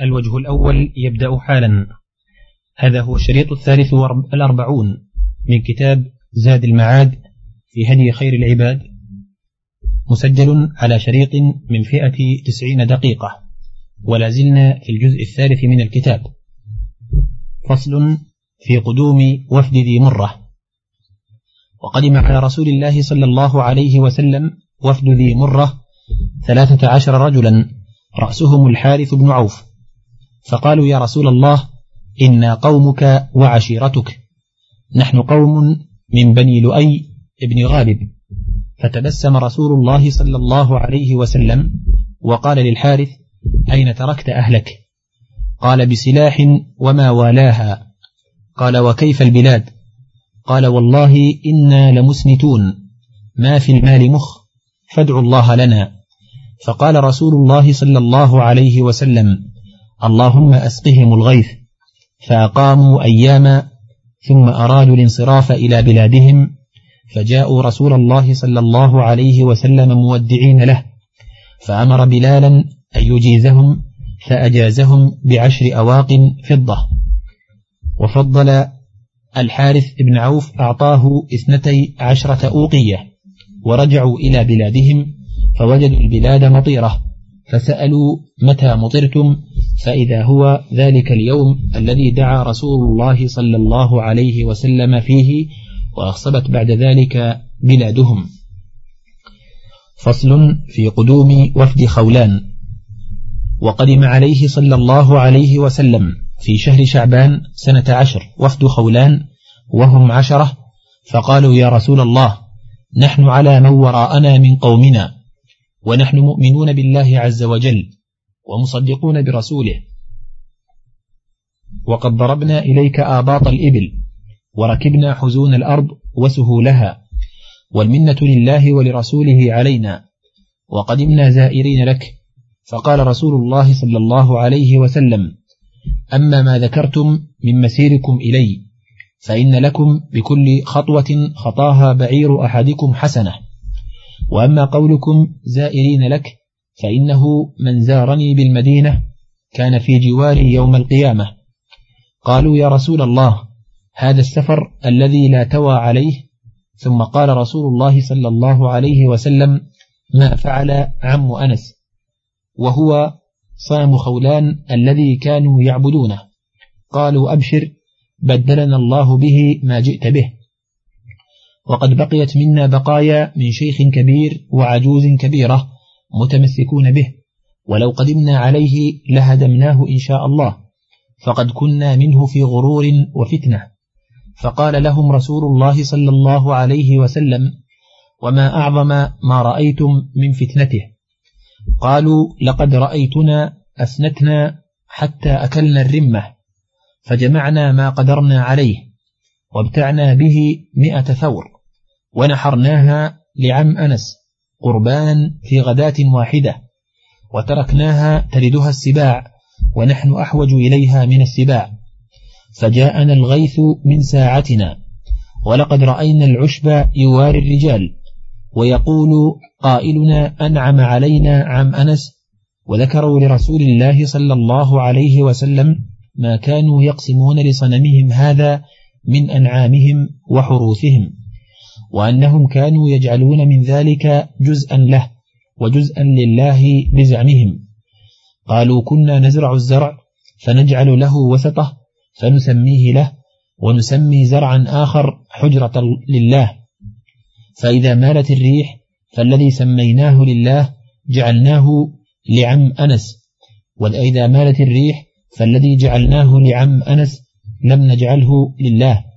الوجه الأول يبدأ حالا. هذا هو الشريط الثالث والأربعون من كتاب زاد المعاد في هدي خير العباد. مسجل على شريط من فئة تسعين دقيقة. ولا زلنا في الجزء الثالث من الكتاب. فصل في قدوم وفد ذي مرة. وقدم على رسول الله صلى الله عليه وسلم وفد ذي مرة ثلاثة عشر رجلا رأسهم الحارث بن عوف. فقالوا يا رسول الله إنا قومك وعشيرتك. نحن قوم من بني لؤي بن غالب. فتبسم رسول الله صلى الله عليه وسلم وقال للحارث أين تركت أهلك؟ قال بسلاح وما والاها. قال وكيف البلاد؟ قال والله إنا لمسنتون. ما في المال مخ فادعوا الله لنا. فقال رسول الله صلى الله عليه وسلم اللهم أسقهم الغيث فأقاموا أياما ثم أرادوا الانصراف إلى بلادهم فجاءوا رسول الله صلى الله عليه وسلم مودعين له فأمر بلالا أن يجيزهم فأجازهم بعشر أواق فضة. وفضل الحارث بن عوف أعطاه اثنتي عشرة أوقية ورجعوا إلى بلادهم فوجدوا البلاد مطيرة. فسألوا متى مطرتم فإذا هو ذلك اليوم الذي دعا رسول الله صلى الله عليه وسلم فيه وأخصبت بعد ذلك بلادهم. فصل في قدوم وفد خولان. وقدم عليه صلى الله عليه وسلم في شهر شعبان سنة عشر وفد خولان وهم عشرة فقالوا يا رسول الله نحن على من وراءنا من قومنا. ونحن مؤمنون بالله عز وجل ومصدقون برسوله. وقد ضربنا إليك آباط الإبل وركبنا حزون الأرض وسهولها والمنة لله ولرسوله علينا وقدمنا زائرين لك. فقال رسول الله صلى الله عليه وسلم أما ما ذكرتم من مسيركم إلي فإن لكم بكل خطوة خطاها بعير أحدكم حسنة. وأما قولكم زائرين لك فإنه من زارني بالمدينة كان في جواري يوم القيامة. قالوا يا رسول الله هذا السفر الذي لا توى عليه؟ ثم قال رسول الله صلى الله عليه وسلم ما فعل عم أنس وهو صام خولان الذي كانوا يعبدونه. قالوا أبشر بدلنا الله به ما جئت به. وقد بقيت منا بقايا من شيخ كبير وعجوز كبيرة متمسكون به ولو قدمنا عليه لهدمناه إن شاء الله فقد كنا منه في غرور وفتنة. فقال لهم رسول الله صلى الله عليه وسلم وما أعظم ما رأيتم من فتنته. قالوا لقد رأيتنا أسنتنا حتى أكلنا الرمة فجمعنا ما قدرنا عليه وابتعنا به مئة ثور. ونحرناها لعم أنس قربانا في غداة واحدة وتركناها تردها السباع ونحن أحوج إليها من السباع. فجاءنا الغيث من ساعتنا ولقد رأينا العشب يواري الرجال ويقول قائلنا أنعم علينا عم أنس وذكروا لرسول الله صلى الله عليه وسلم ما كانوا يقسمون لصنمهم هذا من أنعامهم وحروثهم. وأنهم كانوا يجعلون من ذلك جزءا له وجزءا لله بزعمهم. قالوا كنا نزرع الزرع فنجعل له وسطه فنسميه له ونسمي زرعا آخر حجرة لله. فإذا مالت الريح فالذي سميناه لله جعلناه لعم أنس وإذا مالت الريح فالذي جعلناه لعم أنس لم نجعله لله.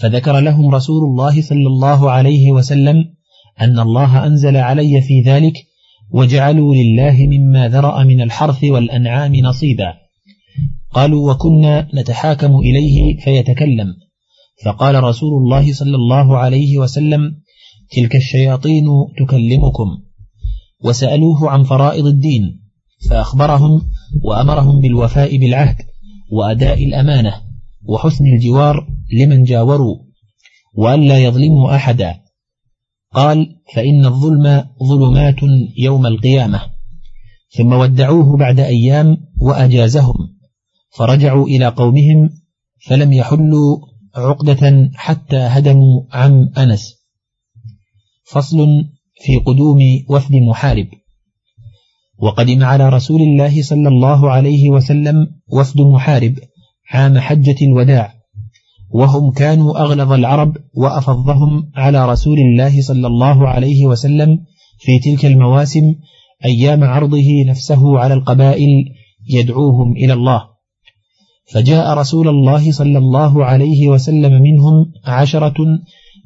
فذكر لهم رسول الله صلى الله عليه وسلم أن الله أنزل علي في ذلك وجعلوا لله مما ذرأ من الحرث والأنعام نصيبا. قالوا وكنا نتحاكم إليه فيتكلم. فقال رسول الله صلى الله عليه وسلم تلك الشياطين تكلمكم. وسألوه عن فرائض الدين فأخبرهم وأمرهم بالوفاء بالعهد وأداء الأمانة. وحسن الجوار لمن جاوروا وألا يظلموا أحدا. قال فإن الظلم ظلمات يوم القيامة. ثم ودعوه بعد أيام وأجازهم. فرجعوا إلى قومهم فلم يحلوا عقدة حتى هدموا عم أنس. فصل في قدوم وفد محارب. وقدم على رسول الله صلى الله عليه وسلم وفد محارب. عام حجة الوداع وهم كانوا أغلظ العرب وأفضهم على رسول الله صلى الله عليه وسلم في تلك المواسم أيام عرضه نفسه على القبائل يدعوهم إلى الله. فجاء رسول الله صلى الله عليه وسلم منهم عشرة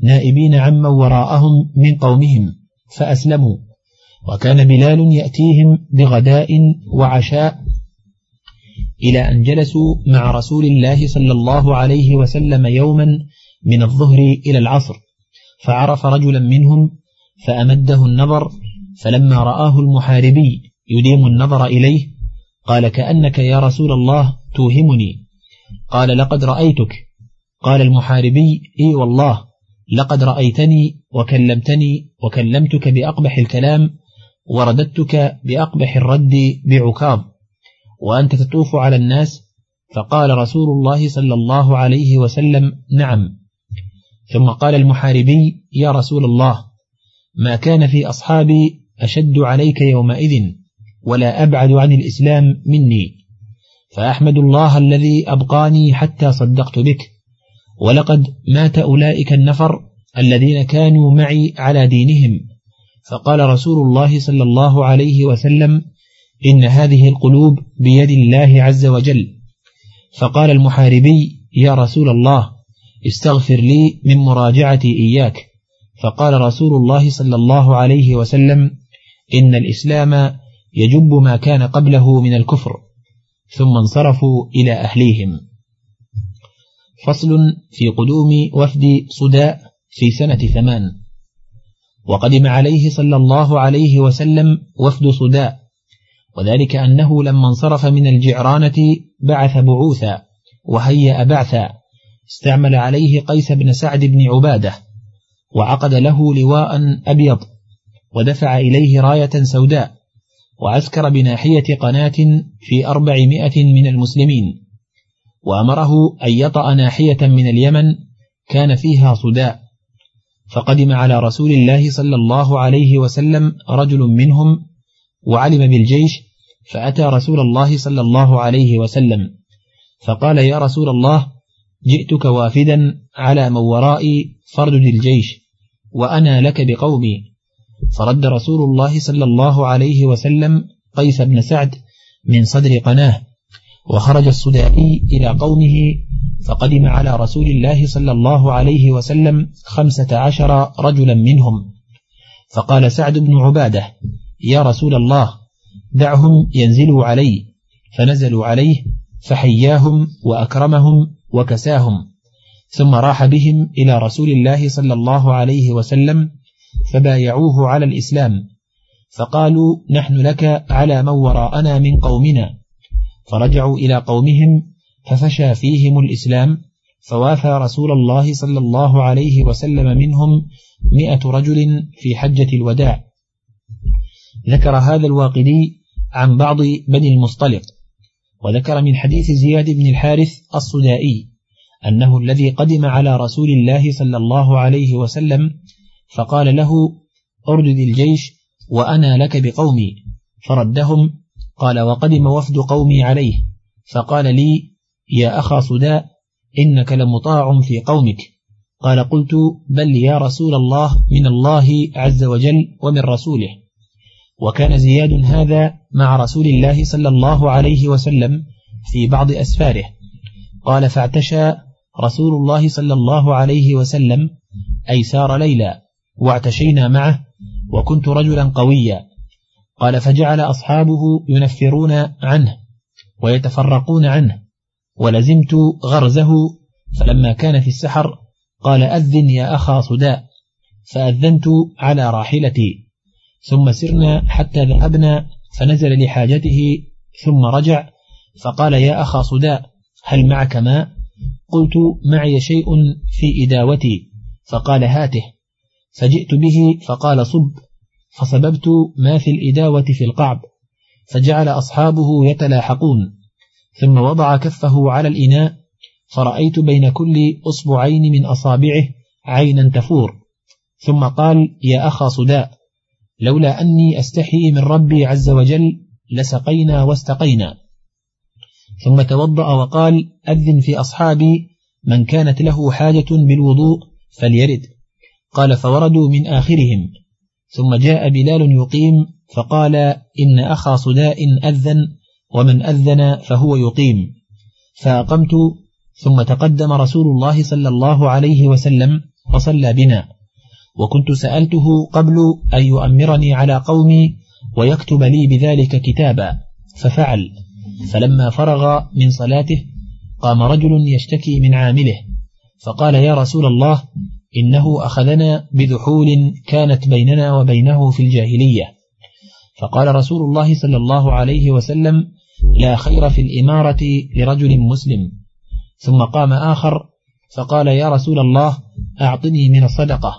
نائبين عمن وراءهم من قومهم فأسلموا. وكان بلال يأتيهم بغداء وعشاء إلى أن جلسوا مع رسول الله صلى الله عليه وسلم يوما من الظهر إلى العصر. فعرف رجلا منهم فأمده النظر فلما رآه المحاربي يديم النظر إليه قال كأنك يا رسول الله توهمني. قال لقد رأيتك. قال المحاربي إي والله لقد رأيتني وكلمتني وكلمتك بأقبح الكلام ورددتك بأقبح الرد بعكاظ. وأنت تطوف على الناس؟ فقال رسول الله صلى الله عليه وسلم نعم. ثم قال المحاربي يا رسول الله ما كان في أصحابي أشد عليك يومئذ ولا أبعد عن الإسلام مني. فأحمد الله الذي أبقاني حتى صدقت بك. ولقد مات أولئك النفر الذين كانوا معي على دينهم. فقال رسول الله صلى الله عليه وسلم إن هذه القلوب بيد الله عز وجل. فقال المحاربي يا رسول الله استغفر لي من مراجعتي إياك. فقال رسول الله صلى الله عليه وسلم إن الإسلام يجب ما كان قبله من الكفر. ثم انصرفوا إلى أهليهم. فصل في قدوم وفد صداء في سنة ثمان. وقدم عليه صلى الله عليه وسلم وفد صداء وذلك أنه لما انصرف من الجعرانة بعث بعوثا وهيأ بعثا استعمل عليه قيس بن سعد بن عبادة وعقد له لواء أبيض ودفع إليه راية سوداء وعسكر بناحية قناة في أربعمائة من المسلمين وأمره أن يطأ ناحية من اليمن كان فيها صداء فقدم على رسول الله صلى الله عليه وسلم رجل منهم وعلم بالجيش فأتى رسول الله صلى الله عليه وسلم. فقال يا رسول الله جئتك وافدا على من ورائي فردد الجيش وأنا لك بقومي. فرد رسول الله صلى الله عليه وسلم قيس بن سعد من صدر قناه وخرج الصدائي إلى قومه فقدم على رسول الله صلى الله عليه وسلم خمسة عشر رجلا منهم. فقال سعد بن عبادة يا رسول الله دعهم ينزلوا علي فنزلوا عليه فحياهم وأكرمهم وكساهم ثم راح بهم إلى رسول الله صلى الله عليه وسلم فبايعوه على الإسلام فقالوا نحن لك على من وراءنا من قومنا فرجعوا إلى قومهم ففشى فيهم الإسلام فوافى رسول الله صلى الله عليه وسلم منهم مئة رجل في حجة الوداع. ذكر هذا الواقدي عن بعض بني المصطلق وذكر من حديث زياد بن الحارث الصدائي أنه الذي قدم على رسول الله صلى الله عليه وسلم فقال له أردد الجيش وأنا لك بقومي. فردهم قال وقدم وفد قومي عليه. فقال لي يا أخا صداء إنك لمطاع في قومك. قال قلت بل يا رسول الله من الله عز وجل ومن رسوله. وكان زياد هذا مع رسول الله صلى الله عليه وسلم في بعض أسفاره. قال فاعتشى رسول الله صلى الله عليه وسلم أي سار ليلا واعتشينا معه وكنت رجلا قويا. قال فجعل أصحابه ينفرون عنه ويتفرقون عنه ولزمت غرزه فلما كان في السحر قال أذن يا أخا صداء. فأذنت على راحلتي. ثم سرنا حتى ذهبنا فنزل لحاجته ثم رجع فقال يا أخا صداء هل معك ماء؟ قلت معي شيء في إداوتي. فقال هاته. فجئت به فقال صب. فصببت ما في الإداوة في القعب. فجعل أصحابه يتلاحقون. ثم وضع كفه على الإناء. فرأيت بين كل أصبعين من أصابعه عينا تفور. ثم قال يا أخا صداء لولا أني أستحي من ربي عز وجل لسقينا واستقينا. ثم توضأ وقال أذن في أصحابي من كانت له حاجة بالوضوء فليرد. قال فوردوا من آخرهم. ثم جاء بلال يقيم فقال إن أخا صداء أذن ومن أذن فهو يقيم. فأقمت ثم تقدم رسول الله صلى الله عليه وسلم وصلى بنا. وكنت سألته قبل أن يؤمرني على قومي ويكتب لي بذلك كتابا ففعل. فلما فرغ من صلاته قام رجل يشتكي من عامله فقال يا رسول الله إنه أخذنا بذحول كانت بيننا وبينه في الجاهلية. فقال رسول الله صلى الله عليه وسلم لا خير في الإمارة لرجل مسلم. ثم قام آخر فقال يا رسول الله أعطني من الصدقة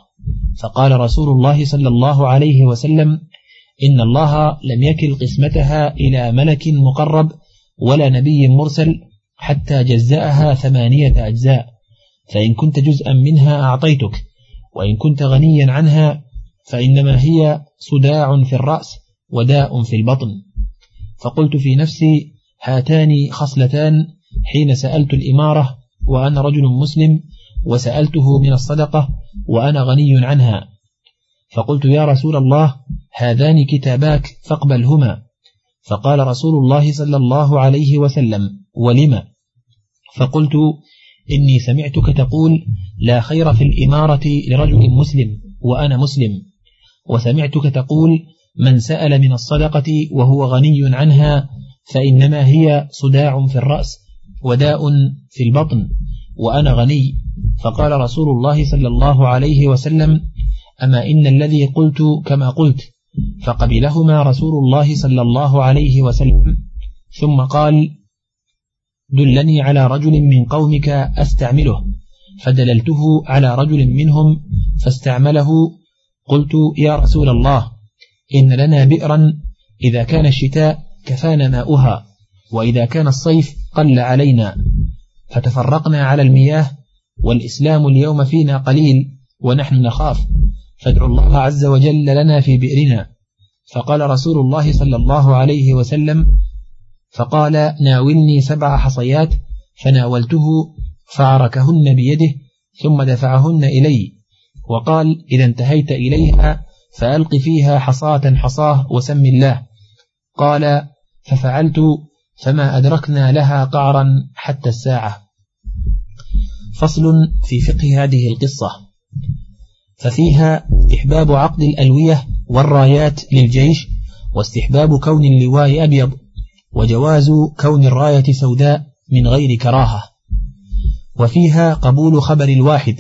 فقال رسول الله صلى الله عليه وسلم إن الله لم يكل قسمتها إلى ملك مقرب ولا نبي مرسل حتى جزأها ثمانية أجزاء فإن كنت جزءا منها أعطيتك وإن كنت غنيا عنها فإنما هي صداع في الرأس وداء في البطن. فقلت في نفسي هاتان خصلتان حين سألت الإمارة وأنا رجل مسلم وسألته من الصدقة وأنا غني عنها. فقلت يا رسول الله هذان كتاباك فاقبلهما فقال رسول الله صلى الله عليه وسلم ولم؟ فقلت إني سمعتك تقول لا خير في الإمارة لرجل مسلم وأنا مسلم. وسمعتك تقول من سأل من الصدقة وهو غني عنها فإنما هي صداع في الرأس وداء في البطن وأنا غني. فقال رسول الله صلى الله عليه وسلم أما إن الذي قلت كما قلت فقبلهما رسول الله صلى الله عليه وسلم. ثم قال دلني على رجل من قومك أستعمله. فدللته على رجل منهم فاستعمله قلت يا رسول الله إن لنا بئرا إذا كان الشتاء كفانا ماؤها وإذا كان الصيف قل علينا. فتفرقنا على المياه والإسلام اليوم فينا قليل ونحن نخاف. فادعوا الله عز وجل لنا في بئرنا. فقال رسول الله صلى الله عليه وسلم فقال ناولني سبع حصيات فناولته فعركهن بيده ثم دفعهن إلي. وقال إذا انتهيت إليها فألق فيها حصاة حصاه وسم الله. قال ففعلت فما أدركنا لها قعرا حتى الساعة. فصل في فقه هذه القصة. ففيها استحباب عقد الألوية والرايات للجيش واستحباب كون اللواء أبيض وجواز كون الراية سوداء من غير كراهة. وفيها قبول خبر الواحد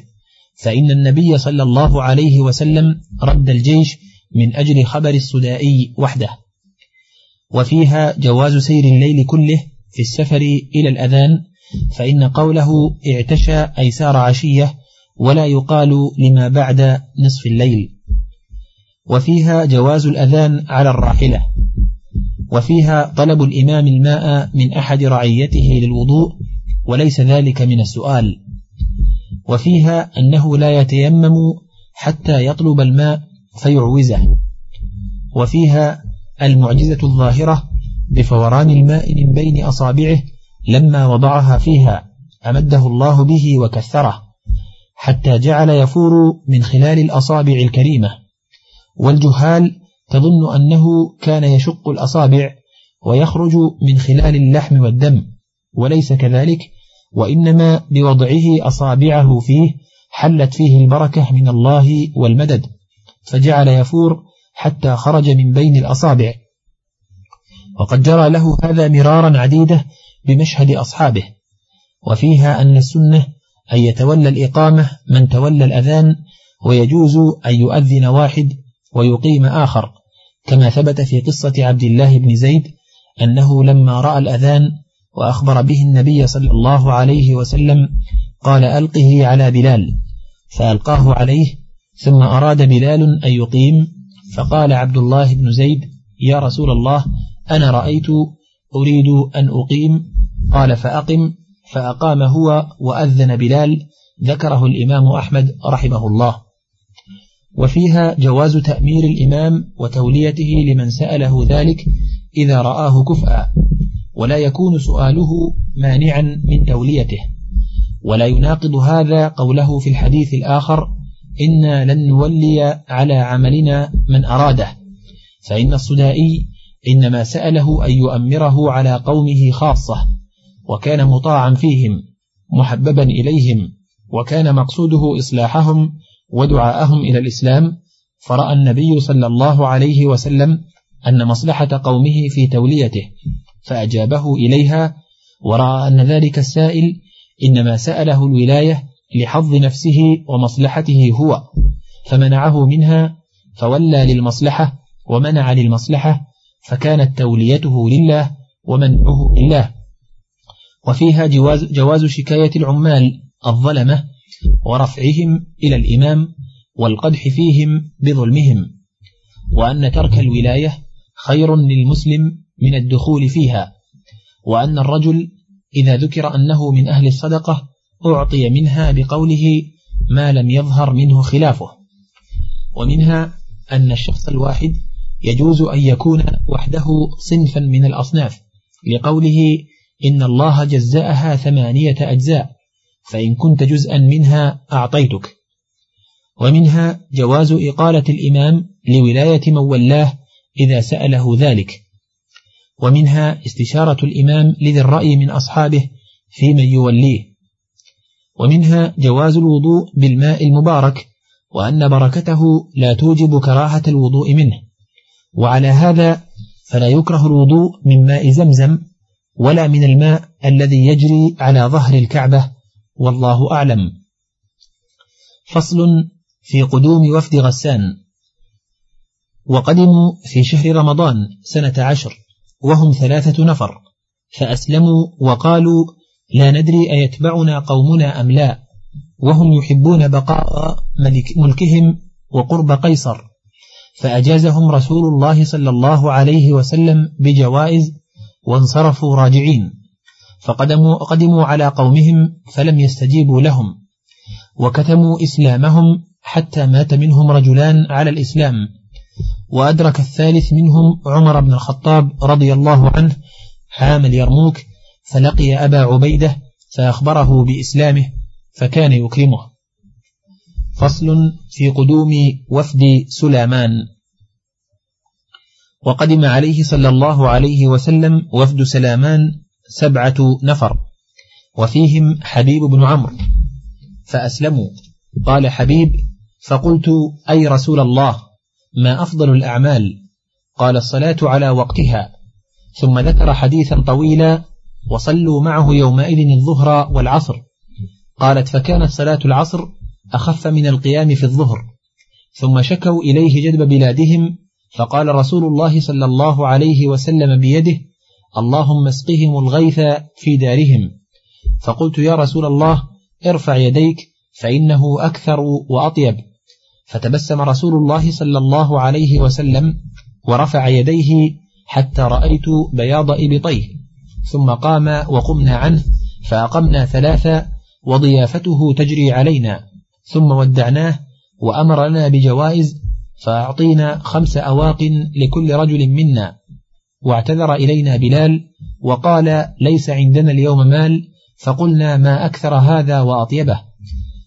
فإن النبي صلى الله عليه وسلم رد الجيش من أجل خبر السدائي وحده. وفيها جواز سير الليل كله في السفر إلى الأذان فإن قوله اعتشى أي سار عشية ولا يقال لما بعد نصف الليل. وفيها جواز الأذان على الراحلة. وفيها طلب الإمام الماء من أحد رعيته للوضوء وليس ذلك من السؤال. وفيها أنه لا يتيمم حتى يطلب الماء فيعوزه. وفيها المعجزة الظاهرة بفوران الماء من بين أصابعه لما وضعها فيها أمده الله به وكثره حتى جعل يفور من خلال الأصابع الكريمة والجهال تظن أنه كان يشق الأصابع ويخرج من خلال اللحم والدم وليس كذلك وإنما بوضعه أصابعه فيه حلت فيه البركة من الله والمدد فجعل يفور حتى خرج من بين الأصابع. وقد جرى له هذا مرارا عديدة بمشهد أصحابه وفيها أن السنة أن يتولى الإقامة من تولى الأذان ويجوز أن يؤذن واحد ويقيم آخر كما ثبت في قصة عبد الله بن زيد أنه لما رأى الأذان وأخبر به النبي صلى الله عليه وسلم قال ألقه على بلال فألقاه عليه ثم أراد بلال أن يقيم فقال عبد الله بن زيد يا رسول الله أنا رأيت أريد أن أقيم قال فأقم فأقام هو وأذن بلال ذكره الإمام أحمد رحمه الله. وفيها جواز تأمير الإمام وتوليته لمن سأله ذلك إذا رآه كفءا ولا يكون سؤاله مانعا من توليته. ولا يناقض هذا قوله في الحديث الآخر إنا لن نولي على عملنا من أراده. فإن الصدائي إنما سأله أن يؤمره على قومه خاصة. وكان مطاعا فيهم محببا إليهم وكان مقصوده إصلاحهم ودعاءهم إلى الإسلام فرأى النبي صلى الله عليه وسلم أن مصلحة قومه في توليته فأجابه إليها ورأى أن ذلك السائل إنما سأله الولاية لحظ نفسه ومصلحته هو فمنعه منها فولى للمصلحة ومنع للمصلحة فكانت توليته لله ومنعه لله. وفيها جواز, جواز شكاية العمال الظلمة ورفعهم إلى الإمام والقدح فيهم بظلمهم وأن ترك الولاية خير للمسلم من الدخول فيها وأن الرجل إذا ذكر أنه من أهل الصدقة أعطي منها بقوله ما لم يظهر منه خلافه ومنها أن الشخص الواحد يجوز أن يكون وحده صنفا من الأصناف لقوله إن الله جزاءها ثمانية أجزاء فإن كنت جزءا منها أعطيتك. ومنها جواز إقالة الإمام لولاية من ولاه إذا سأله ذلك. ومنها استشارة الإمام لذي الرأي من أصحابه في من يوليه. ومنها جواز الوضوء بالماء المبارك وأن بركته لا توجب كراهة الوضوء منه. وعلى هذا فلا يكره الوضوء من ماء زمزم ولا من الماء الذي يجري على ظهر الكعبة والله أعلم. فصل في قدوم وفد غسان. وقدموا في شهر رمضان سنة عشر وهم ثلاثة نفر. فأسلموا وقالوا لا ندري أيتبعنا قومنا أم لا وهم يحبون بقاء ملك ملكهم وقرب قيصر. فأجازهم رسول الله صلى الله عليه وسلم بجوائز وانصرفوا راجعين. فقدموا قدموا على قومهم فلم يستجيبوا لهم. وكتموا إسلامهم حتى مات منهم رجلان على الإسلام. وأدرك الثالث منهم عمر بن الخطاب رضي الله عنه حام اليرموك فلقي أبا عبيدة فأخبره بإسلامه فكان يكرمه. فصل في قدوم وفد سلامان وقدم عليه صلى الله عليه وسلم وفد سلامان سبعة نفر وفيهم حبيب بن عمرو. فأسلموا. قال حبيب فقلت أي رسول الله ما أفضل الأعمال؟ قال الصلاة على وقتها. ثم ذكر حديثا طويلا وصلوا معه يومئذ الظهر والعصر. قالت فكانت صلاة العصر أخف من القيام في الظهر. ثم شكوا إليه جدب بلادهم فقال رسول الله صلى الله عليه وسلم بيده اللهم اسقهم الغيث في دارهم. فقلت يا رسول الله ارفع يديك فإنه أكثر وأطيب. فتبسم رسول الله صلى الله عليه وسلم ورفع يديه حتى رأيت بياض إبطيه. ثم قام وقمنا عنه فأقمنا ثلاثة وضيافته تجري علينا. ثم ودعناه وأمر لنا بجوائز فأعطينا خمس أواق لكل رجل منا واعتذر إلينا بلال وقال ليس عندنا اليوم مال. فقلنا ما أكثر هذا وأطيبه.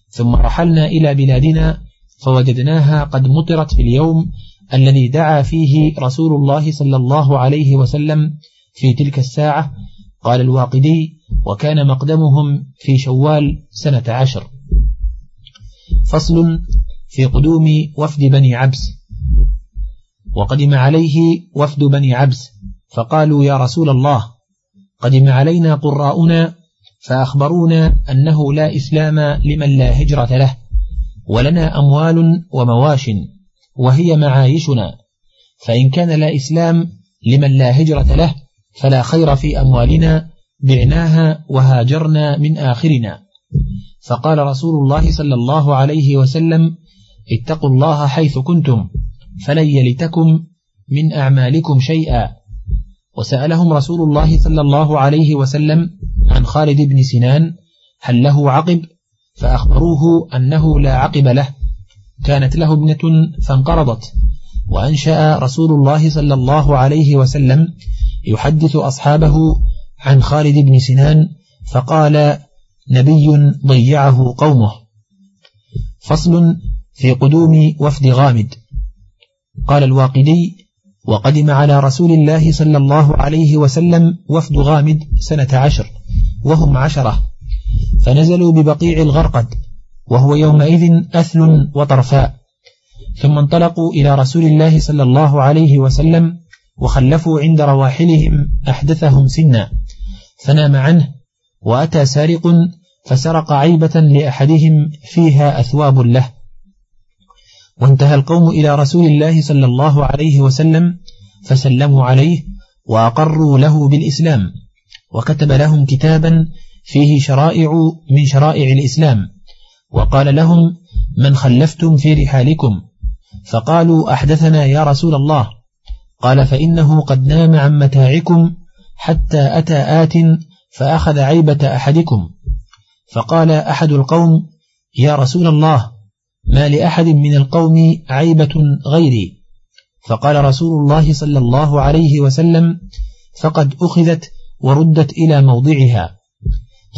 ثم رحلنا إلى بلادنا فوجدناها قد مطرت في اليوم الذي دعا فيه رسول الله صلى الله عليه وسلم في تلك الساعة. قال الواقدي وكان مقدمهم في شوال سنة عشر. فصل في قدوم وفد بني عبس. وقدم عليه وفد بني عبس. فقالوا يا رسول الله قدم علينا قراؤنا فأخبرونا أنه لا إسلام لمن لا هجرة له ولنا أموال ومواش وهي معايشنا. فإن كان لا إسلام لمن لا هجرة له فلا خير في أموالنا بعناها وهاجرنا من آخرنا. فقال رسول الله صلى الله عليه وسلم اتقوا الله حيث كنتم فلن يلتكم من أعمالكم شيئا. وسألهم رسول الله صلى الله عليه وسلم عن خالد بن سنان هل له عقب؟ فأخبروه أنه لا عقب له. كانت له ابنة فانقرضت. وأنشأ رسول الله صلى الله عليه وسلم يحدث أصحابه عن خالد بن سنان فقال نبي ضيعه قومه. فصل في قدوم وفد غامد. قال الواقدي وقدم على رسول الله صلى الله عليه وسلم وفد غامد سنة عشر وهم عشرة. فنزلوا ببقيع الغرقد وهو يومئذ أثل وطرفاء. ثم انطلقوا إلى رسول الله صلى الله عليه وسلم وخلفوا عند رواحلهم أحدثهم سنا. فنام عنه وأتى سارق فسرق عيبة لأحدهم فيها أثواب له. وانتهى القوم إلى رسول الله صلى الله عليه وسلم فسلموا عليه وأقروا له بالإسلام وكتب لهم كتابا فيه شرائع من شرائع الإسلام وقال لهم من خلفتم في رحالكم فقالوا أحدثنا يا رسول الله قال فإنه قد نام عن متاعكم حتى أتى آت فأخذ عيبة أحدكم فقال أحد القوم يا رسول الله ما لأحد من القوم عيبة غيري. فقال رسول الله صلى الله عليه وسلم فقد أخذت وردت إلى موضعها.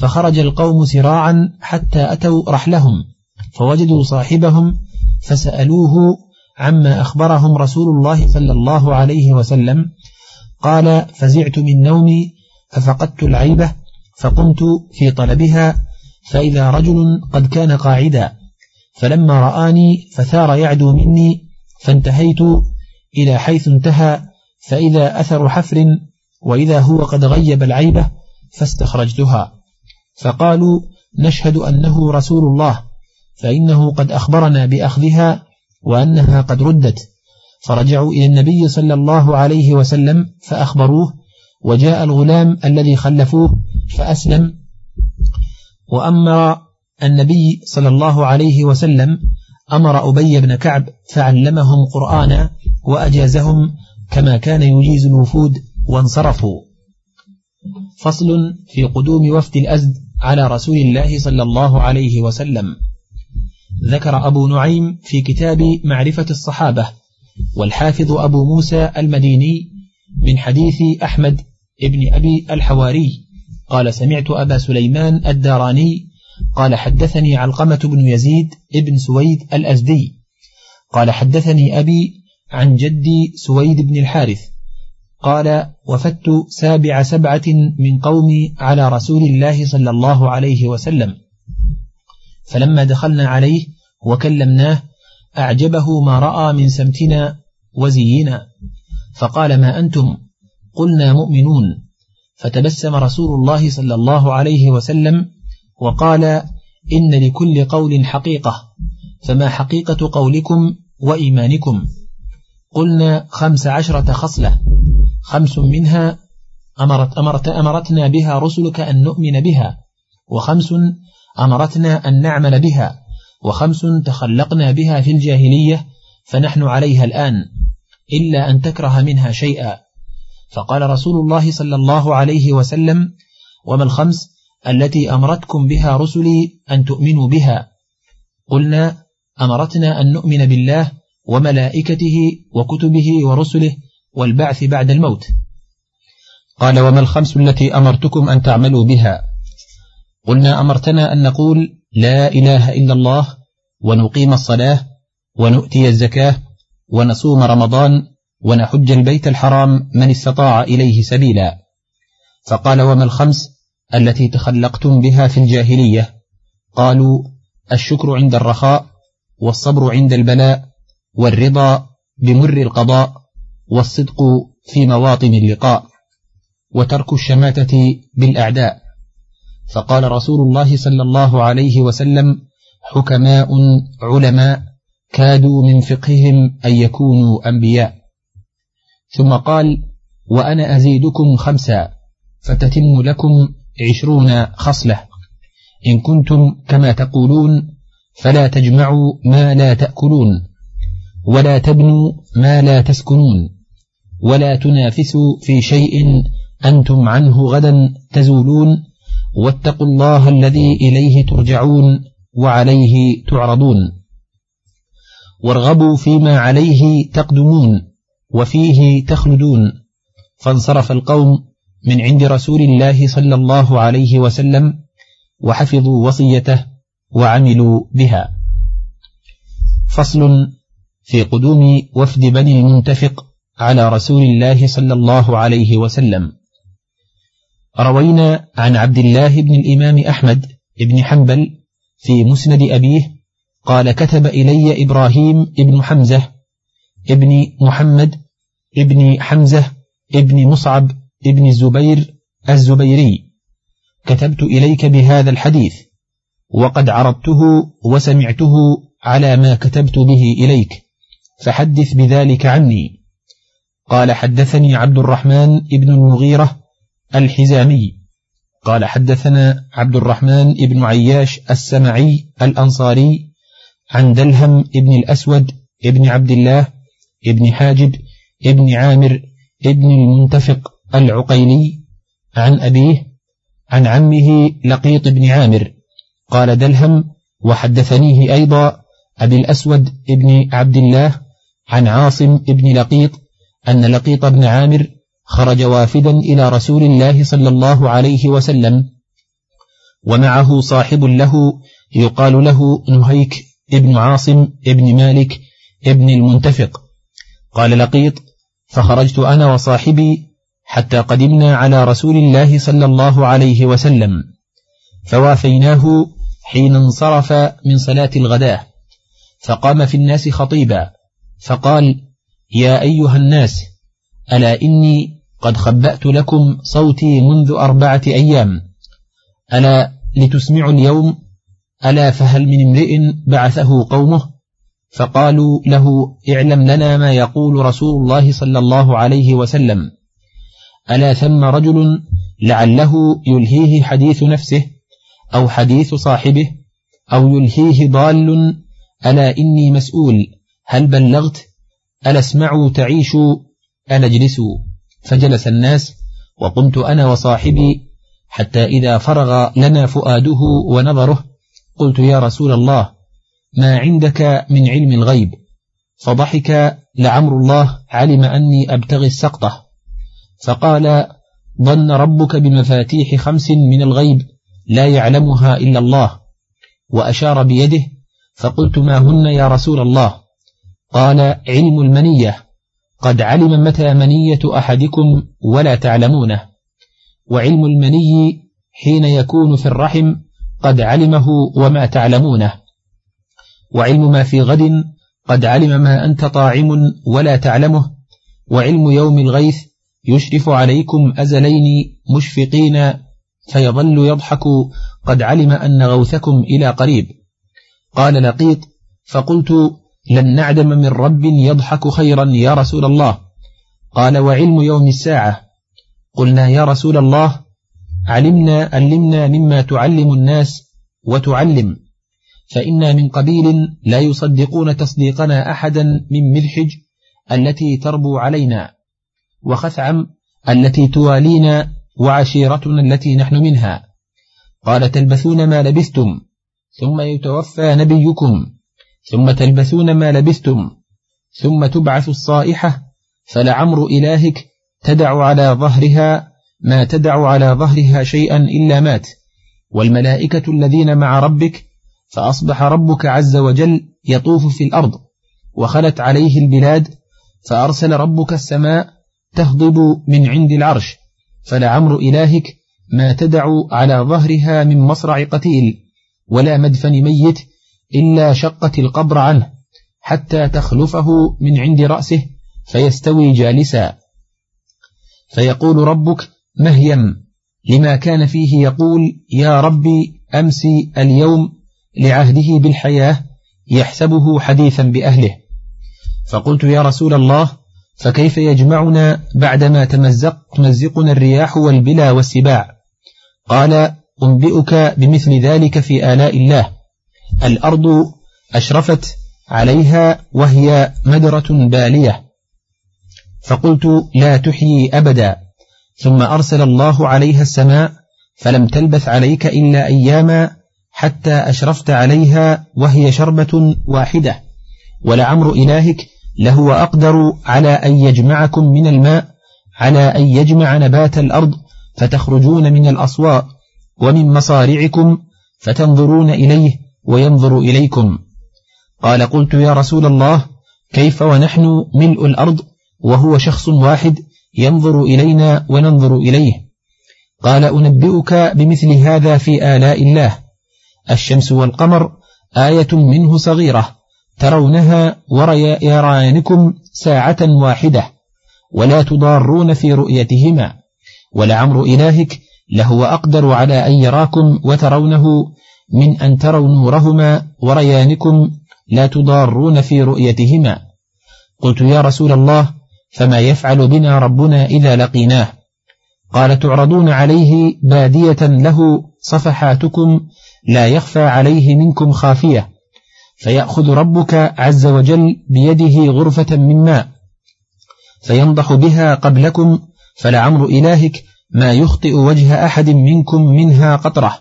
فخرج القوم سراعا حتى أتوا رحلهم فوجدوا صاحبهم فسألوه عما أخبرهم رسول الله صلى الله عليه وسلم. قال فزعت من نومي ففقدت العيبة فقمت في طلبها فإذا رجل قد كان قاعدا فلما رآني فثار يعدو مني فانتهيت إلى حيث انتهى فإذا أثر حفر وإذا هو قد غيب العيبة فاستخرجتها. فقالوا نشهد أنه رسول الله فإنه قد أخبرنا بأخذها وأنها قد ردت. فرجعوا إلى النبي صلى الله عليه وسلم فأخبروه وجاء الغلام الذي خلفوه فأسلم. وأمر النبي صلى الله عليه وسلم أمر أبي بن كعب فعلمهم قرآنا وأجازهم كما كان يجيز الوفود وانصرفوا. فصل في قدوم وفد الأزد على رسول الله صلى الله عليه وسلم. ذكر أبو نعيم في كتاب معرفة الصحابة والحافظ أبو موسى المديني من حديث أحمد ابن أبي الحواري. قال سمعت أبا سليمان الداراني قال حدثني علقمة بن يزيد ابن سويد الأزدي. قال حدثني أبي عن جدي سويد بن الحارث. قال وفدت سابع سبعة من قومي على رسول الله صلى الله عليه وسلم. فلما دخلنا عليه وكلمناه أعجبه ما رأى من سمتنا وزينا. فقال ما أنتم؟ قلنا مؤمنون. فتبسم رسول الله صلى الله عليه وسلم وقال إن لكل قول حقيقة فما حقيقة قولكم وإيمانكم. قلنا خمس عشرة خصلة خمس منها أمرت أمرت أمرتنا بها رسلك أن نؤمن بها وخمس أمرتنا أن نعمل بها وخمس تخلقنا بها في الجاهلية فنحن عليها الآن إلا أن تكره منها شيئا. فقال رسول الله صلى الله عليه وسلم وما الخمس التي أمرتكم بها رسلي أن تؤمنوا بها. قلنا أمرتنا أن نؤمن بالله وملائكته وكتبه ورسله والبعث بعد الموت. قال وما الخمس التي أمرتكم أن تعملوا بها؟ قلنا أمرتنا أن نقول لا إله إلا الله ونقيم الصلاة ونؤتي الزكاة ونصوم رمضان ونحج البيت الحرام من استطاع إليه سبيلا. فقال وما الخمس التي تخلقتم بها في الجاهلية. قالوا الشكر عند الرخاء والصبر عند البلاء والرضا بمر القضاء والصدق في مواطن اللقاء وترك الشماتة بالأعداء. فقال رسول الله صلى الله عليه وسلم حكماء علماء كادوا من فقههم أن يكونوا أنبياء. ثم قال وأنا أزيدكم خمسا فتتم لكم عشرون خصلة. إن كنتم كما تقولون فلا تجمعوا ما لا تأكلون ولا تبنوا ما لا تسكنون ولا تنافسوا في شيء أنتم عنه غدا تزولون واتقوا الله الذي إليه ترجعون وعليه تعرضون. وارغبوا فيما عليه تقدمون وفيه تخلدون. فانصرف القوم من عند رسول الله صلى الله عليه وسلم وحفظوا وصيته وعملوا بها. فصل في قدوم وفد بني المنتفق على رسول الله صلى الله عليه وسلم. روينا عن عبد الله بن الإمام أحمد بن حنبل في مسند أبيه قال كتب إلي إبراهيم بن حمزة ابن محمد ابن حمزة ابن مصعب ابن الزبير الزبيري كتبت إليك بهذا الحديث وقد عرضته وسمعته على ما كتبت به إليك فحدث بذلك عني. قال حدثني عبد الرحمن ابن المغيرة الحزامي قال حدثنا عبد الرحمن ابن عياش السمعي الأنصاري عن دلهم ابن الأسود ابن عبد الله ابن حاجب ابن عامر ابن المنتفق العقيلي عن أبيه عن عمه لقيط بن عامر قال دلهم وحدثنيه أيضا أبي الأسود ابن عبد الله عن عاصم ابن لقيط أن لقيط بن عامر خرج وافدا إلى رسول الله صلى الله عليه وسلم ومعه صاحب له يقال له نهيك ابن عاصم ابن مالك ابن المنتفق. قال لقيط فخرجت أنا وصاحبي حتى قدمنا على رسول الله صلى الله عليه وسلم فوافيناه حين انصرف من صلاة الغداة فقام في الناس خطيبا فقال يا أيها الناس ألا إني قد خبأت لكم صوتي منذ أربعة أيام ألا لتسمعوا اليوم ألا فهل من امرئ بعثه قومه؟ فقالوا له اعلم لنا ما يقول رسول الله صلى الله عليه وسلم. ألا ثم رجل لعله يلهيه حديث نفسه أو حديث صاحبه أو يلهيه ضال ألا إني مسؤول هل بلغت؟ ألا اسمعوا تعيشوا؟ ألا اجلسوا؟ فجلس الناس وقمت أنا وصاحبي حتى إذا فرغ لنا فؤاده ونظره قلت يا رسول الله ما عندك من علم الغيب؟ فضحك لعمر الله علم أني أبتغي السقطة. فقال ظن ربك بمفاتيح خمس من الغيب لا يعلمها إلا الله. وأشار بيده فقلت ما هن يا رسول الله؟ قال علم المنية قد علم متى منية أحدكم ولا تعلمونه. وعلم المني حين يكون في الرحم قد علمه وما تعلمونه. وعلم ما في غد قد علم ما أنت طاعم ولا تعلمه. وعلم يوم الغيث يشرف عليكم أزلين مشفقين فيظل يضحك قد علم أن غوثكم إلى قريب. قال لقيط فقلت لن نعدم من رب يضحك خيرا يا رسول الله. قال وعلم يوم الساعة. قلنا يا رسول الله علمنا علمنا مما تعلم الناس وتعلم. فإنا من قبيل لا يصدقون تصديقنا أحدا من ملحج التي تربو علينا. وخثعم التي توالينا وعشيرتنا التي نحن منها. قال تلبثون ما لبثتم ثم يتوفى نبيكم ثم تلبثون ما لبثتم ثم تبعث الصائحة فلعمر إلهك تدع على ظهرها ما تدع على ظهرها شيئا إلا مات. والملائكة الذين مع ربك فأصبح ربك عز وجل يطوف في الأرض وخلت عليه البلاد فأرسل ربك السماء تهضب من عند العرش فلعمر إلهك ما تدع على ظهرها من مصرع قتيل ولا مدفن ميت إلا شقت القبر عنه حتى تخلفه من عند رأسه فيستوي جالسا. فيقول ربك مهيم لما كان فيه يقول يا ربي أمسي اليوم لعهده بالحياة يحسبه حديثا بأهله. فقلت يا رسول الله فكيف يجمعنا بعدما تمزق تمزقنا الرياح والبلا والسباع؟ قال أنبئك بمثل ذلك في آلاء الله. الأرض أشرفت عليها وهي مدرة بالية. فقلت لا تحيي أبدا. ثم أرسل الله عليها السماء فلم تلبث عليك إلا أياما حتى أشرفت عليها وهي شربة واحدة. ولعمر إلهك لهو أقدر على أن يجمعكم من الماء على أن يجمع نبات الأرض فتخرجون من الأصواء ومن مصارعكم فتنظرون إليه وينظر إليكم. قال قلت يا رسول الله كيف ونحن ملء الأرض وهو شخص واحد ينظر إلينا وننظر إليه؟ قال أنبئك بمثل هذا في آلاء الله. الشمس والقمر آية منه صغيرة. ترونها وريانكم ساعة واحدة ولا تضارون في رؤيتهما ولعمر إلهك لهو أقدر على أن يراكم وترونه من أن تروا نورهما وريانكم لا تضارون في رؤيتهما. قلت يا رسول الله فما يفعل بنا ربنا إذا لقيناه؟ قال تعرضون عليه بادية له صفحاتكم لا يخفى عليه منكم خافية. فيأخذ ربك عز وجل بيده غرفة من ماء فينضح بها قبلكم فلعمر إلهك ما يخطئ وجه أحد منكم منها قطرة.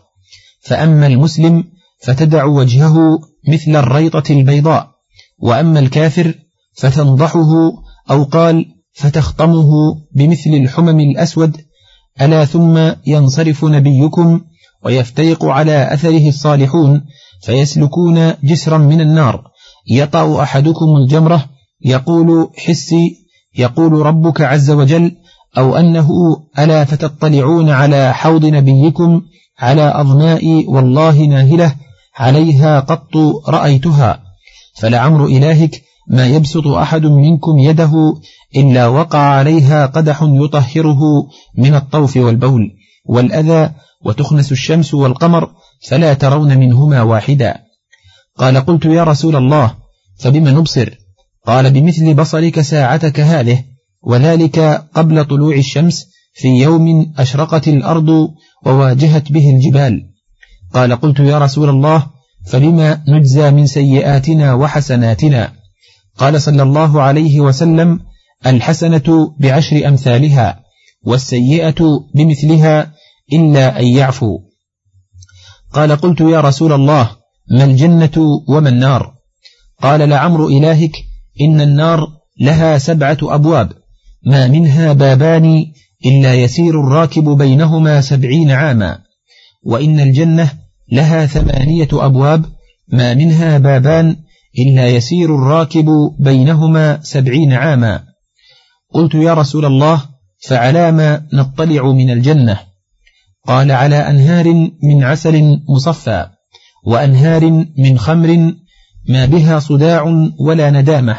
فأما المسلم فتدع وجهه مثل الريطة البيضاء وأما الكافر فتنضحه أو قال فتخطمه بمثل الحمم الأسود ألا ثم ينصرف نبيكم ويفترق على أثره الصالحون فيسلكون جسرا من النار. يطأ أحدكم الجمرة يقول حسي يقول ربك عز وجل أو أنه ألا فتطلعون على حوض نبيكم على أظناء والله ناهلة عليها قط رأيتها. فلعمر إلهك ما يبسط أحد منكم يده إلا وقع عليها قدح يطهره من الطوف والبول. والأذى وتخنس الشمس والقمر فلا ترون منهما واحدا. قال قلت يا رسول الله فبما نبصر؟ قال بمثل بصرك ساعتك هذه وذلك قبل طلوع الشمس في يوم أشرقت الأرض وواجهت به الجبال. قال قلت يا رسول الله فبما نجزى من سيئاتنا وحسناتنا؟ قال صلى الله عليه وسلم الحسنة بعشر أمثالها والسيئة بمثلها إلا أن يعفو. قال قلت يا رسول الله ما الجنة وما النار؟ قال لعمر إلهك إن النار لها سبعة أبواب ما منها بابان إلا يسير الراكب بينهما سبعين عاما وإن الجنة لها ثمانية أبواب ما منها بابان إلا يسير الراكب بينهما سبعين عاما. قلت يا رسول الله فعلى ما نطلع من الجنة؟ قال على أنهار من عسل مصفى وأنهار من خمر ما بها صداع ولا ندامة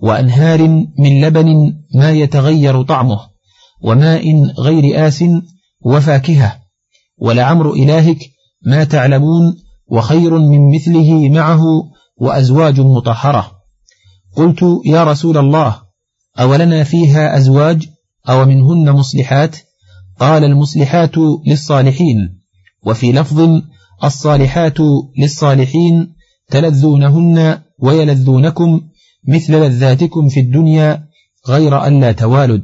وأنهار من لبن ما يتغير طعمه وماء غير آس وفاكهة ولعمر إلهك ما تعلمون وخير من مثله معه وأزواج مطهرة. قلت يا رسول الله أولنا فيها أزواج أو منهن مصلحات؟ قال المصلحات للصالحين وفي لفظ الصالحات للصالحين تلذونهن ويلذونكم مثل لذاتكم في الدنيا غير أن لا توالد.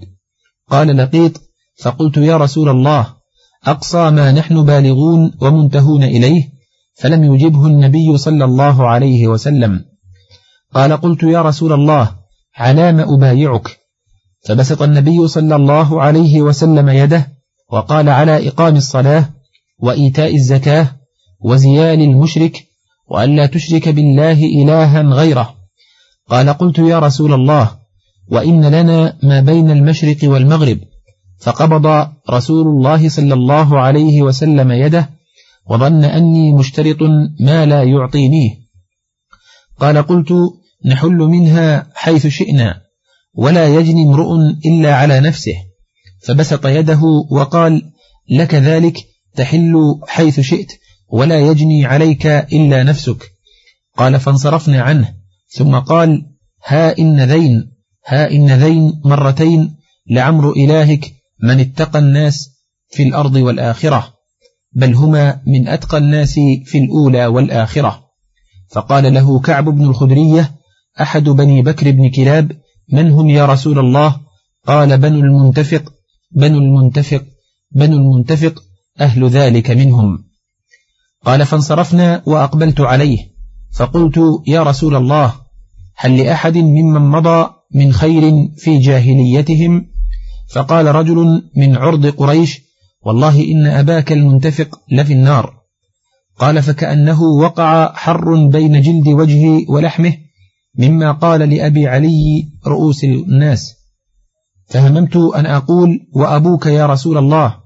قال لقيط فقلت يا رسول الله أقصى ما نحن بالغون ومنتهون إليه فلم يجبه النبي صلى الله عليه وسلم. قال قلت يا رسول الله علام أبايعك. فبسط النبي صلى الله عليه وسلم يده وقال على إقام الصلاة وإيتاء الزكاة وزيال المشرك وأن لا تشرك بالله إلها غيره. قال قلت يا رسول الله وإن لنا ما بين المشرق والمغرب. فقبض رسول الله صلى الله عليه وسلم يده وظن أني مشترط ما لا يعطينيه قال قلت نحل منها حيث شئنا ولا يجني امرؤ إلا على نفسه. فبسط يده وقال لك ذلك تحل حيث شئت ولا يجني عليك إلا نفسك. قال فانصرفنا عنه. ثم قال ها إن ذين ها إن ذين مرتين لعمر إلهك من اتقى الناس في الأرض والآخرة بل هما من أتقى الناس في الأولى والآخرة. فقال له كعب بن الخدرية أحد بني بكر بن كلاب من هم يا رسول الله؟ قال بنو المنتفق بنو المنتفق بنو المنتفق أهل ذلك منهم. قال فانصرفنا وأقبلت عليه فقلت يا رسول الله هل لأحد ممن مضى من خير في جاهليتهم؟ فقال رجل من عرض قريش والله إن أباك المنتفق لفي النار. قال فكأنه وقع حر بين جلد وجهي ولحمه مما قال لأبي علي رؤوس الناس. فهممت أن أقول وأبوك يا رسول الله.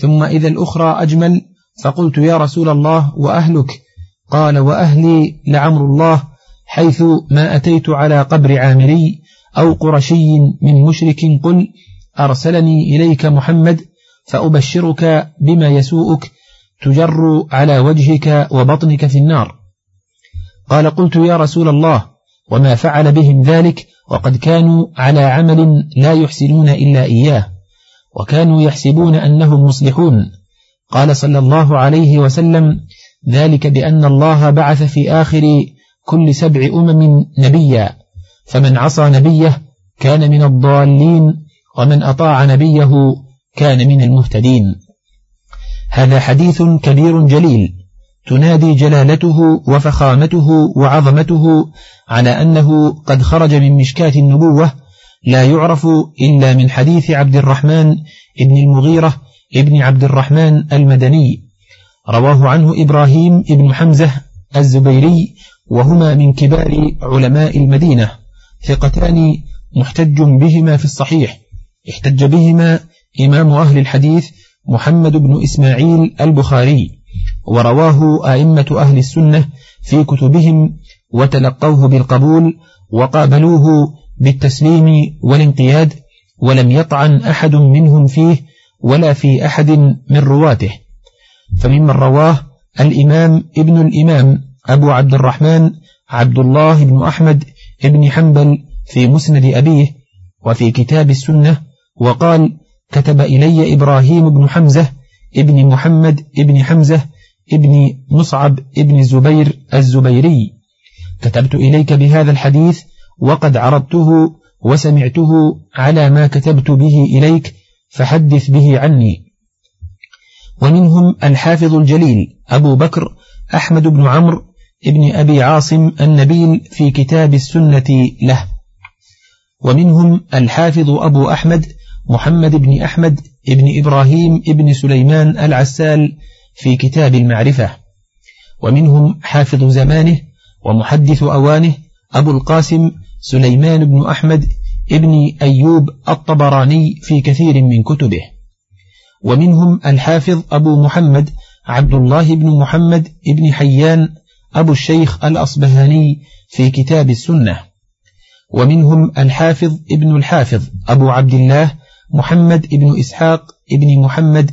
ثم إذا الأخرى أجمل فقلت يا رسول الله وأهلك. قال وأهلي لعمر الله حيث ما أتيت على قبر عامري أو قرشي من مشرك قل أرسلني إليك محمد فأبشرك بما يسوءك تجر على وجهك وبطنك في النار. قال قلت يا رسول الله وما فعل بهم ذلك وقد كانوا على عمل لا يحسنون إلا إياه وكانوا يحسبون أنهم مصلحون. قال صلى الله عليه وسلم ذلك بأن الله بعث في آخر كل سبع أمم نبيا فمن عصى نبيه كان من الضالين ومن أطاع نبيه كان من المهتدين. هذا حديث كبير جليل تنادي جلالته وفخامته وعظمته على أنه قد خرج من مشكاة النبوة لا يعرف إلا من حديث عبد الرحمن ابن المغيرة ابن عبد الرحمن المدني. رواه عنه إبراهيم ابن حمزة الزبيري وهما من كبار علماء المدينة. ثقتان محتج بهما في الصحيح. احتج بهما إمام أهل الحديث محمد بن إسماعيل البخاري. ورواه أئمة أهل السنة في كتبهم وتلقوه بالقبول وقابلوه بالتسليم والانقياد ولم يطعن أحد منهم فيه ولا في أحد من رواته. فممن رواه الإمام ابن الإمام أبو عبد الرحمن عبد الله بن أحمد بن حنبل في مسند أبيه وفي كتاب السنة وقال كتب إلي إبراهيم بن حمزة ابن محمد ابن حمزة ابن مصعب ابن زبير الزبيري. كتبت إليك بهذا الحديث وقد عرضته وسمعته على ما كتبت به إليك فحدث به عني. ومنهم الحافظ الجليل أبو بكر أحمد بن عمرو ابن أبي عاصم النبيل في كتاب السنة له. ومنهم الحافظ أبو أحمد محمد بن أحمد بن إبراهيم بن سليمان العسال في كتاب المعرفة. ومنهم حافظ زمانه ومحدث أوانه أبو القاسم سليمان بن أحمد ابن أيوب الطبراني في كثير من كتبه. ومنهم الحافظ أبو محمد عبد الله بن محمد بن حيان أبو الشيخ الأصبهاني في كتاب السنة. ومنهم الحافظ ابن الحافظ أبو عبد الله محمد بن إسحاق ابن محمد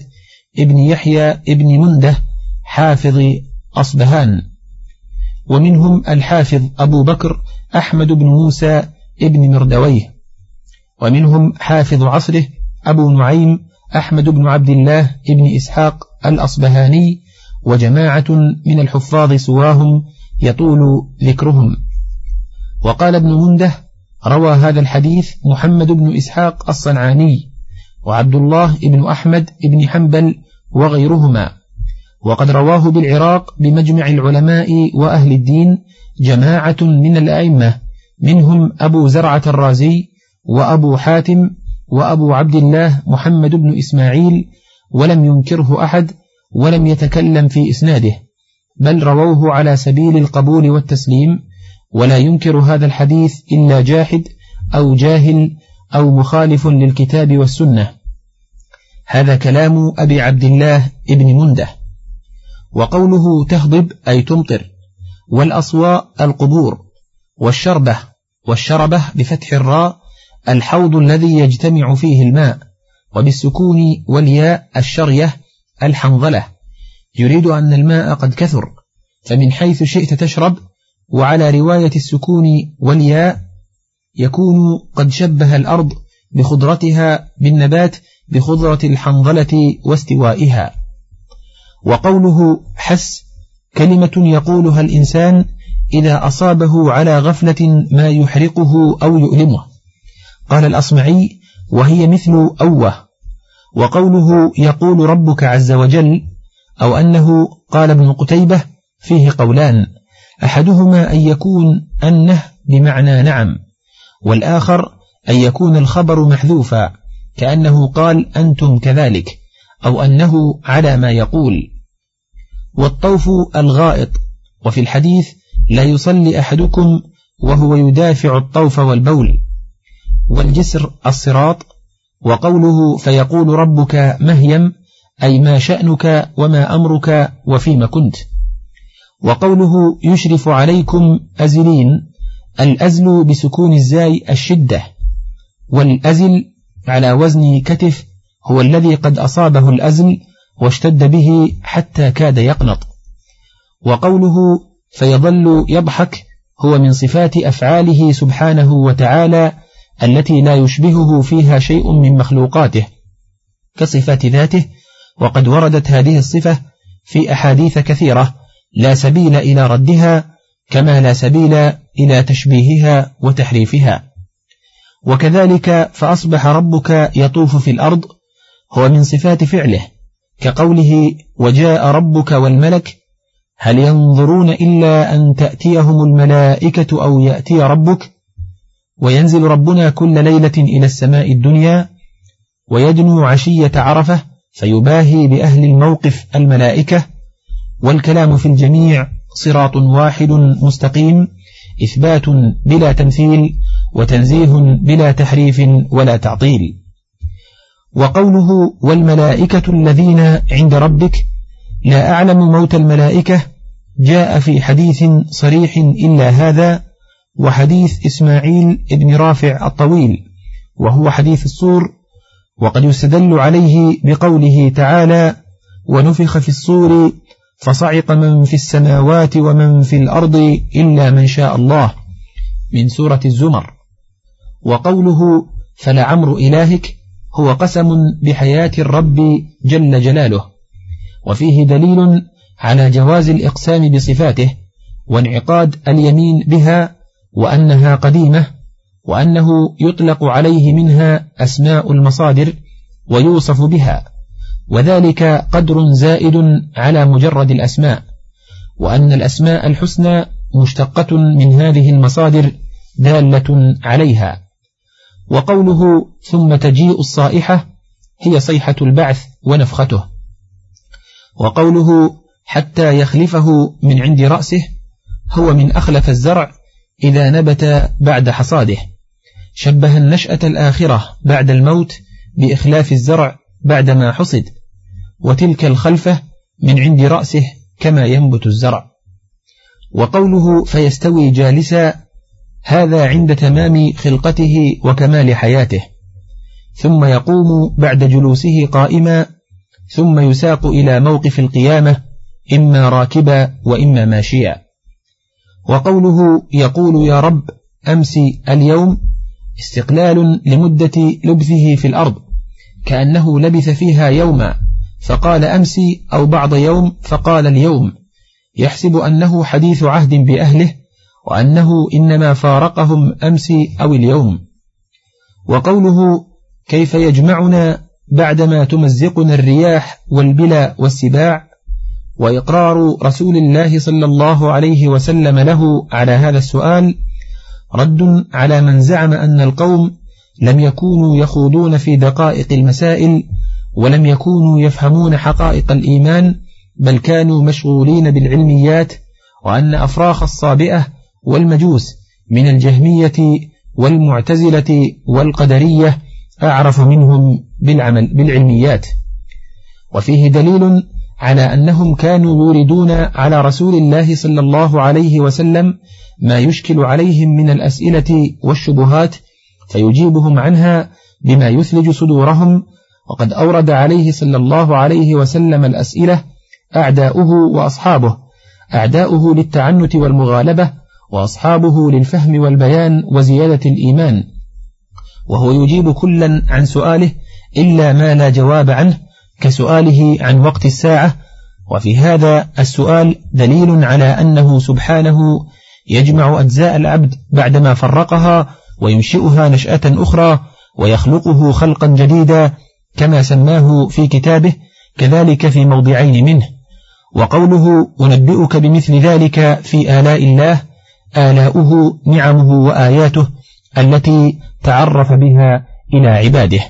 ابن يحيى ابن منده حافظ أصبهان. ومنهم الحافظ أبو بكر أحمد بن موسى ابن مردويه. ومنهم حافظ عصره أبو نعيم أحمد بن عبد الله ابن إسحاق الأصبهاني. وجماعة من الحفاظ سواهم يطول ذكرهم. وقال ابن منده روى هذا الحديث محمد بن إسحاق الصنعاني وعبد الله بن أحمد بن حنبل وغيرهما. وقد رواه بالعراق بمجمع العلماء وأهل الدين جماعة من الأئمة منهم أبو زرعة الرازي وأبو حاتم وأبو عبد الله محمد بن إسماعيل ولم ينكره أحد ولم يتكلم في إسناده بل رووه على سبيل القبول والتسليم ولا ينكر هذا الحديث إلا جاحد أو جاهل أو مخالف للكتاب والسنة. هذا كلام أبي عبد الله ابن منده. وقوله تهضب أي تمطر والأصواء القبور والشربة والشربة بفتح الراء الحوض الذي يجتمع فيه الماء وبالسكون والياء الشرية الحنظلة. يريد أن الماء قد كثر فمن حيث شئت تشرب وعلى رواية السكون والياء يكون قد شبه الأرض بخضرتها بالنبات بخضرة الحنظلة واستوائها. وقوله حس كلمة يقولها الإنسان إذا أصابه على غفلة ما يحرقه أو يؤلمه. قال الأصمعي وهي مثل أوه. وقوله يقول ربك عز وجل أو أنه قال ابن قتيبة فيه قولان أحدهما أن يكون أنه بمعنى نعم. والآخر أن يكون الخبر محذوفا كأنه قال أنتم كذلك أو أنه على ما يقول. والطوف الغائط وفي الحديث لا يصلي أحدكم وهو يدافع الطوف والبول. والجسر الصراط وقوله فيقول ربك مهيم أي ما شأنك وما أمرك وفيما كنت. وقوله يشرف عليكم أزلين الأزل بسكون الزاي الشدة والأزل على وزن كتف هو الذي قد أصابه الأزل واشتد به حتى كاد يقنط. وقوله فيظل يضحك هو من صفات أفعاله سبحانه وتعالى التي لا يشبهه فيها شيء من مخلوقاته كصفات ذاته وقد وردت هذه الصفة في أحاديث كثيرة لا سبيل إلى ردها كما لا سبيل إلى تشبيهها وتحريفها. وكذلك فأصبح ربك يطوف في الأرض هو من صفات فعله كقوله وجاء ربك والملك هل ينظرون إلا أن تأتيهم الملائكة أو يأتي ربك؟ وينزل ربنا كل ليلة إلى السماء الدنيا ويدنو عشية عرفة فيباهي بأهل الموقف الملائكة والكلام في الجميع صراط واحد مستقيم إثبات بلا تمثيل وتنزيه بلا تحريف ولا تعطيل. وقوله والملائكة الذين عند ربك لا أعلم موت الملائكة جاء في حديث صريح إلا هذا وحديث إسماعيل ابن رافع الطويل وهو حديث الصور وقد يستدل عليه بقوله تعالى ونفخ في الصور فصعق من في السماوات ومن في الأرض إلا من شاء الله من سورة الزمر. وقوله فلعمر إلهك هو قسم بحياة الرب جل جلاله وفيه دليل على جواز الإقسام بصفاته وانعقاد اليمين بها وأنها قديمة وأنه يطلق عليه منها أسماء المصادر ويوصف بها. وذلك قدر زائد على مجرد الأسماء وأن الأسماء الحسنى مشتقة من هذه المصادر دالة عليها. وقوله ثم تجيء الصائحة هي صيحة البعث ونفخته. وقوله حتى يخلفه من عند رأسه هو من أخلف الزرع إذا نبت بعد حصاده. شبه النشأة الآخرة بعد الموت بإخلاف الزرع بعدما حصد. وتلك الخلفة من عند رأسه كما ينبت الزرع. وقوله فيستوي جالسا هذا عند تمام خلقته وكمال حياته. ثم يقوم بعد جلوسه قائما ثم يساق إلى موقف القيامة إما راكبا وإما ماشيا. وقوله يقول يا رب أمسي اليوم استقلال لمدة لبثه في الأرض كأنه لبث فيها يوما. فقال أمسي أو بعض يوم فقال اليوم. يحسب أنه حديث عهد بأهله وأنه إنما فارقهم أمسي أو اليوم. وقوله كيف يجمعنا بعدما تمزقنا الرياح والبلا والسباع؟ وإقرار رسول الله صلى الله عليه وسلم له على هذا السؤال رد على من زعم أن القوم لم يكونوا يخوضون في دقائق المسائل ولم يكونوا يفهمون حقائق الإيمان بل كانوا مشغولين بالعلميات وأن أفراخ الصابئة والمجوس من الجهمية والمعتزلة والقدرية أعرف منهم بالعمل بالعلميات. وفيه دليل على أنهم كانوا يوردون على رسول الله صلى الله عليه وسلم ما يشكل عليهم من الأسئلة والشبهات فيجيبهم عنها بما يثلج صدورهم وقد أورد عليه صلى الله عليه وسلم الأسئلة أعداؤه وأصحابه أعداؤه للتعنت والمغالبة وأصحابه للفهم والبيان وزيادة الإيمان. وهو يجيب كلا عن سؤاله إلا ما لا جواب عنه كسؤاله عن وقت الساعة. وفي هذا السؤال دليل على أنه سبحانه يجمع أجزاء العبد بعدما فرقها وينشئها نشأة أخرى ويخلقه خلقا جديدا كما سماه في كتابه كذلك في موضعين منه. وقوله أنبئك بمثل ذلك في آلاء الله آلاؤه نعمه وآياته التي تعرف بها إلى عباده.